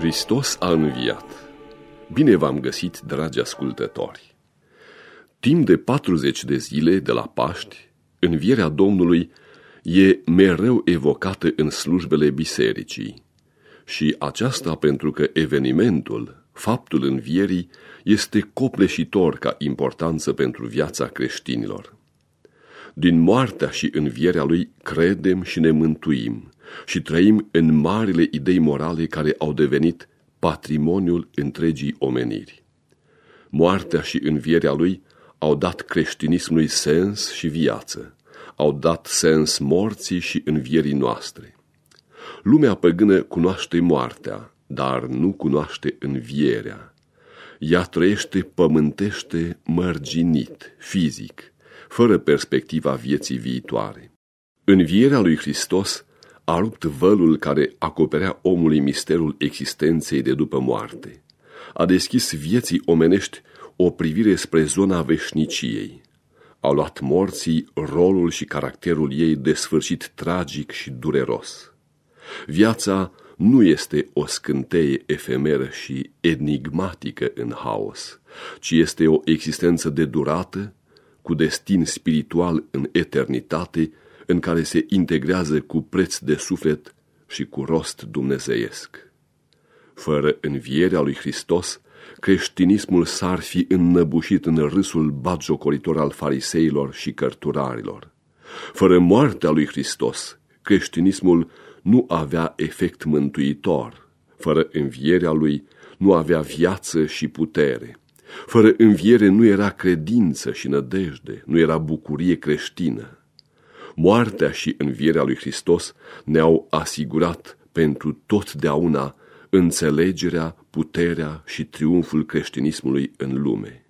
Hristos a înviat. Bine v-am găsit, dragi ascultători! Timp de 40 de zile de la Paști, învierea Domnului e mereu evocată în slujbele bisericii. Și aceasta pentru că evenimentul, faptul învierii, este copleșitor ca importanță pentru viața creștinilor. Din moartea și învierea lui credem și ne mântuim și trăim în marile idei morale care au devenit patrimoniul întregii omeniri. Moartea și învierea lui au dat creștinismului sens și viață, au dat sens morții și învierii noastre. Lumea păgână cunoaște moartea, dar nu cunoaște învierea. Ea trăiește pământește mărginit, fizic, fără perspectiva vieții viitoare. Învierea lui Hristos a rupt vălul care acoperea omului misterul existenței de după moarte. A deschis vieții omenești o privire spre zona veșniciei. A luat morții rolul și caracterul ei de sfârșit tragic și dureros. Viața nu este o scânteie efemeră și enigmatică în haos, ci este o existență de durată, cu destin spiritual în eternitate, în care se integrează cu preț de suflet și cu rost dumnezeiesc. Fără învierea lui Hristos, creștinismul s-ar fi înnăbușit în râsul batjocoritor al fariseilor și cărturarilor. Fără moartea lui Hristos, creștinismul nu avea efect mântuitor. Fără învierea lui, nu avea viață și putere. Fără înviere nu era credință și nădejde, nu era bucurie creștină. Moartea și învierea lui Hristos ne-au asigurat pentru totdeauna înțelegerea, puterea și triumful creștinismului în lume.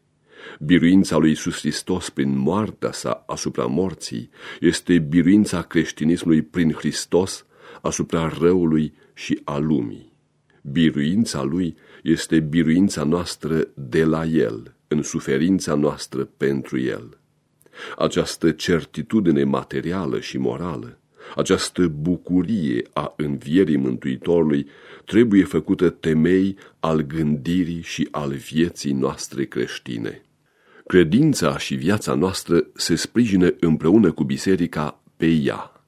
Biruința lui Iisus Hristos prin moartea sa asupra morții este biruința creștinismului prin Hristos asupra răului și a lumii. Biruința lui este biruința noastră de la el, în suferința noastră pentru el. Această certitudine materială și morală, această bucurie a învierii Mântuitorului trebuie făcută temei al gândirii și al vieții noastre creștine. Credința și viața noastră se sprijină împreună cu biserica pe ea.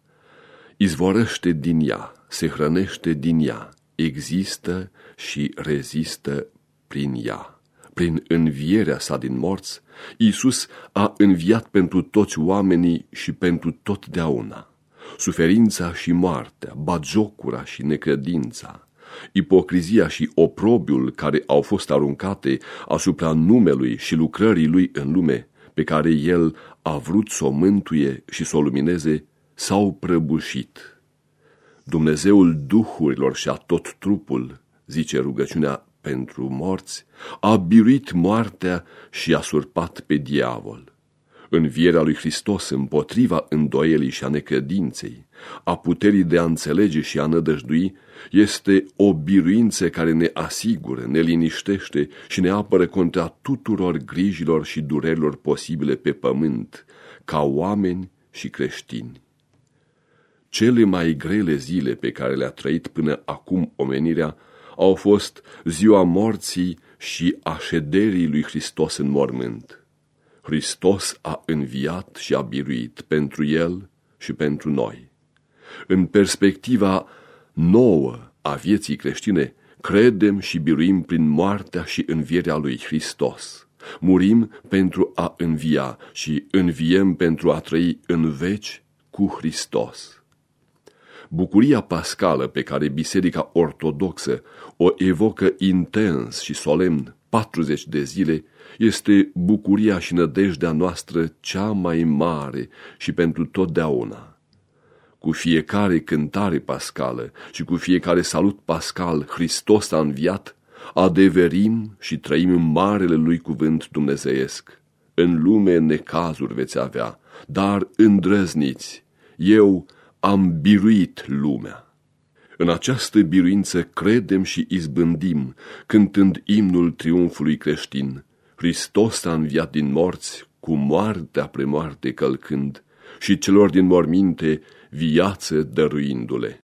Izvorăște din ea, se hrănește din ea, există și rezistă prin ea. Prin învierea sa din morți, Iisus a înviat pentru toți oamenii și pentru totdeauna. Suferința și moartea, bagiocura și necredința, ipocrizia și oprobiul care au fost aruncate asupra numelui și lucrării lui în lume, pe care el a vrut să o mântuie și să o lumineze, s-au prăbușit. Dumnezeul duhurilor și a tot trupul, zice rugăciunea pentru morți, a biruit moartea și a surpat pe diavol. Învierea lui Hristos împotriva îndoielii și a necredinței, a puterii de a înțelege și a nădăjdui, este o biruință care ne asigură, ne liniștește și ne apără contra tuturor grijilor și durerilor posibile pe pământ, ca oameni și creștini. Cele mai grele zile pe care le-a trăit până acum omenirea au fost ziua morții și a șederii lui Hristos în mormânt. Hristos a înviat și a biruit pentru el și pentru noi. În perspectiva nouă a vieții creștine, credem și biruim prin moartea și învierea lui Hristos. Murim pentru a învia și înviem pentru a trăi în veci cu Hristos. Bucuria pascală pe care Biserica Ortodoxă o evocă intens și solemn 40 de zile este bucuria și nădejdea noastră cea mai mare și pentru totdeauna. Cu fiecare cântare pascală și cu fiecare salut pascal, Hristos a înviat, adeverim și trăim în marele lui cuvânt dumnezeiesc. În lume necazuri veți avea, dar îndrăzniți. Eu am biruit lumea. În această biruință credem și izbândim, cântând imnul triumfului creștin. Hristos a înviat din morți, cu moartea premoarte călcând, și celor din morminte viață dăruindu-le.